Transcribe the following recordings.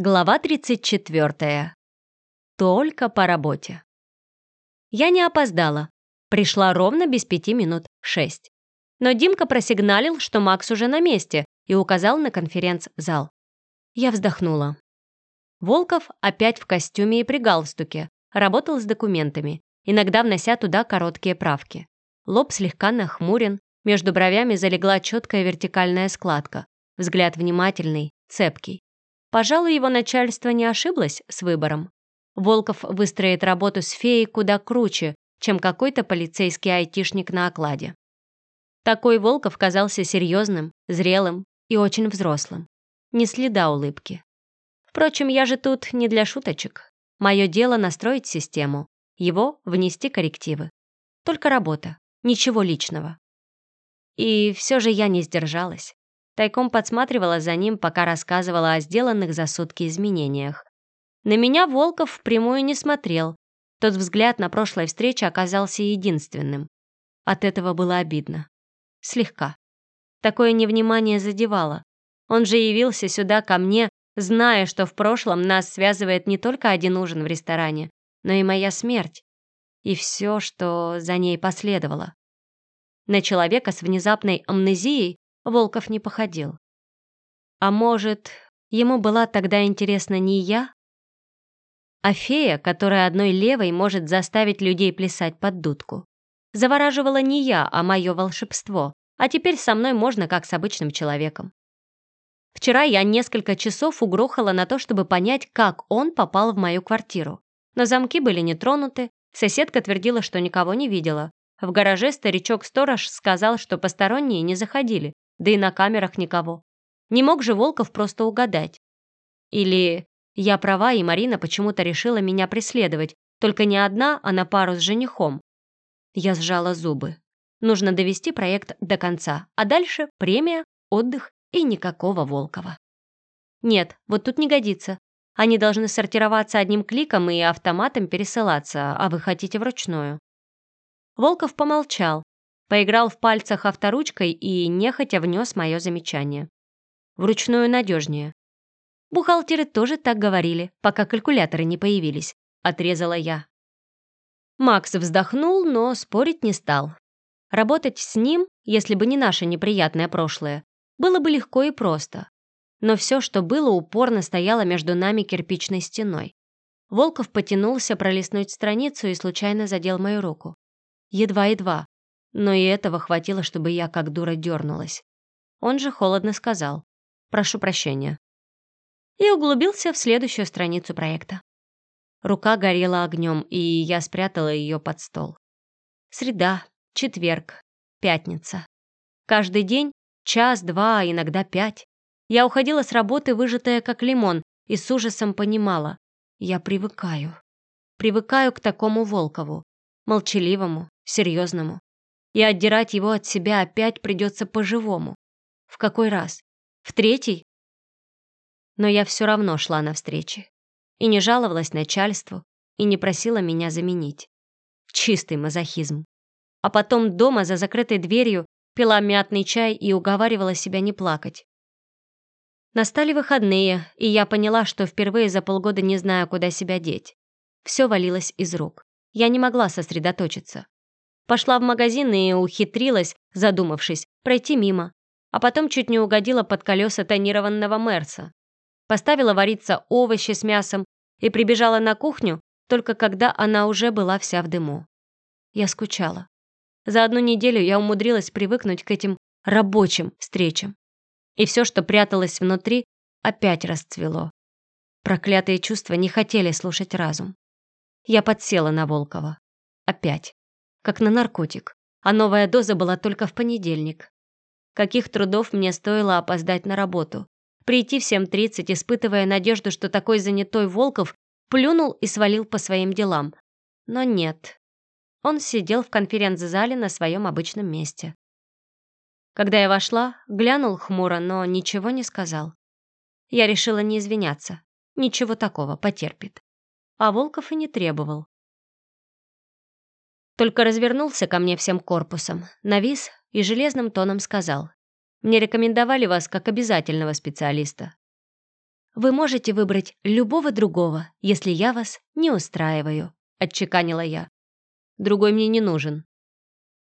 Глава 34. Только по работе. Я не опоздала. Пришла ровно без пяти минут шесть. Но Димка просигналил, что Макс уже на месте и указал на конференц-зал. Я вздохнула. Волков опять в костюме и при галстуке, работал с документами, иногда внося туда короткие правки. Лоб слегка нахмурен, между бровями залегла четкая вертикальная складка, взгляд внимательный, цепкий. Пожалуй, его начальство не ошиблось с выбором. Волков выстроит работу с феей куда круче, чем какой-то полицейский айтишник на окладе. Такой Волков казался серьезным, зрелым и очень взрослым. Ни следа улыбки. Впрочем, я же тут не для шуточек. Мое дело настроить систему, его внести коррективы. Только работа, ничего личного. И все же я не сдержалась. Тайком подсматривала за ним, пока рассказывала о сделанных за сутки изменениях. На меня Волков впрямую не смотрел. Тот взгляд на прошлой встрече оказался единственным. От этого было обидно. Слегка. Такое невнимание задевало. Он же явился сюда ко мне, зная, что в прошлом нас связывает не только один ужин в ресторане, но и моя смерть. И все, что за ней последовало. На человека с внезапной амнезией Волков не походил. А может, ему была тогда интересна не я, а фея, которая одной левой может заставить людей плясать под дудку. Завораживала не я, а мое волшебство, а теперь со мной можно как с обычным человеком. Вчера я несколько часов угрохала на то, чтобы понять, как он попал в мою квартиру. Но замки были не тронуты, соседка твердила, что никого не видела. В гараже старичок-сторож сказал, что посторонние не заходили, да и на камерах никого. Не мог же Волков просто угадать. Или я права, и Марина почему-то решила меня преследовать, только не одна, а на пару с женихом. Я сжала зубы. Нужно довести проект до конца, а дальше премия, отдых и никакого Волкова. Нет, вот тут не годится. Они должны сортироваться одним кликом и автоматом пересылаться, а вы хотите вручную. Волков помолчал, Поиграл в пальцах авторучкой и нехотя внес мое замечание. Вручную надежнее. Бухгалтеры тоже так говорили, пока калькуляторы не появились, отрезала я. Макс вздохнул, но спорить не стал. Работать с ним, если бы не наше неприятное прошлое, было бы легко и просто. Но все, что было, упорно стояло между нами кирпичной стеной. Волков потянулся пролистнуть страницу и случайно задел мою руку. Едва-едва, но и этого хватило, чтобы я как дура дернулась. Он же холодно сказал «Прошу прощения» и углубился в следующую страницу проекта. Рука горела огнем, и я спрятала ее под стол. Среда, четверг, пятница. Каждый день час, два, а иногда пять. Я уходила с работы, выжатая как лимон, и с ужасом понимала. Я привыкаю. Привыкаю к такому Волкову. Молчаливому, серьезному и отдирать его от себя опять придется по-живому. В какой раз? В третий? Но я все равно шла навстречу. И не жаловалась начальству, и не просила меня заменить. Чистый мазохизм. А потом дома за закрытой дверью пила мятный чай и уговаривала себя не плакать. Настали выходные, и я поняла, что впервые за полгода не знаю, куда себя деть. Все валилось из рук. Я не могла сосредоточиться. Пошла в магазин и ухитрилась, задумавшись, пройти мимо. А потом чуть не угодила под колеса тонированного Мерса. Поставила вариться овощи с мясом и прибежала на кухню, только когда она уже была вся в дыму. Я скучала. За одну неделю я умудрилась привыкнуть к этим рабочим встречам. И все, что пряталось внутри, опять расцвело. Проклятые чувства не хотели слушать разум. Я подсела на Волкова. Опять как на наркотик, а новая доза была только в понедельник. Каких трудов мне стоило опоздать на работу. Прийти в 7.30, испытывая надежду, что такой занятой Волков плюнул и свалил по своим делам. Но нет. Он сидел в конференц-зале на своем обычном месте. Когда я вошла, глянул хмуро, но ничего не сказал. Я решила не извиняться. Ничего такого, потерпит. А Волков и не требовал. Только развернулся ко мне всем корпусом, навис и железным тоном сказал. «Мне рекомендовали вас как обязательного специалиста». «Вы можете выбрать любого другого, если я вас не устраиваю», — отчеканила я. «Другой мне не нужен».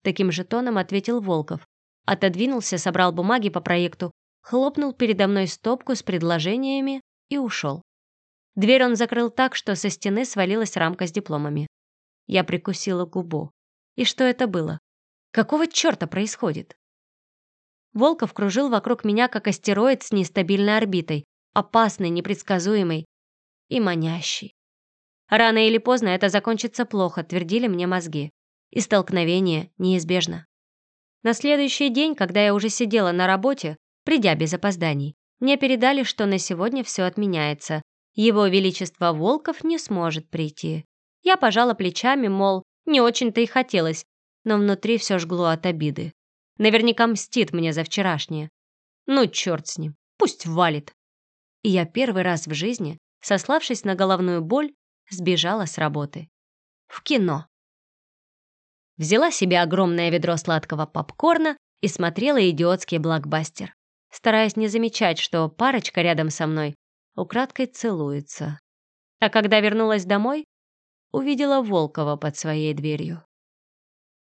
Таким же тоном ответил Волков. Отодвинулся, собрал бумаги по проекту, хлопнул передо мной стопку с предложениями и ушел. Дверь он закрыл так, что со стены свалилась рамка с дипломами. Я прикусила губу. И что это было? Какого черта происходит? Волков кружил вокруг меня, как астероид с нестабильной орбитой, опасный, непредсказуемый и манящий. Рано или поздно это закончится плохо, твердили мне мозги. И столкновение неизбежно. На следующий день, когда я уже сидела на работе, придя без опозданий, мне передали, что на сегодня все отменяется. Его Величество Волков не сможет прийти. Я пожала плечами, мол, не очень-то и хотелось, но внутри все жгло от обиды. Наверняка мстит мне за вчерашнее. Ну, черт с ним, пусть валит. И я первый раз в жизни, сославшись на головную боль, сбежала с работы. В кино. Взяла себе огромное ведро сладкого попкорна и смотрела идиотский блокбастер, стараясь не замечать, что парочка рядом со мной украдкой целуется. А когда вернулась домой, увидела Волкова под своей дверью.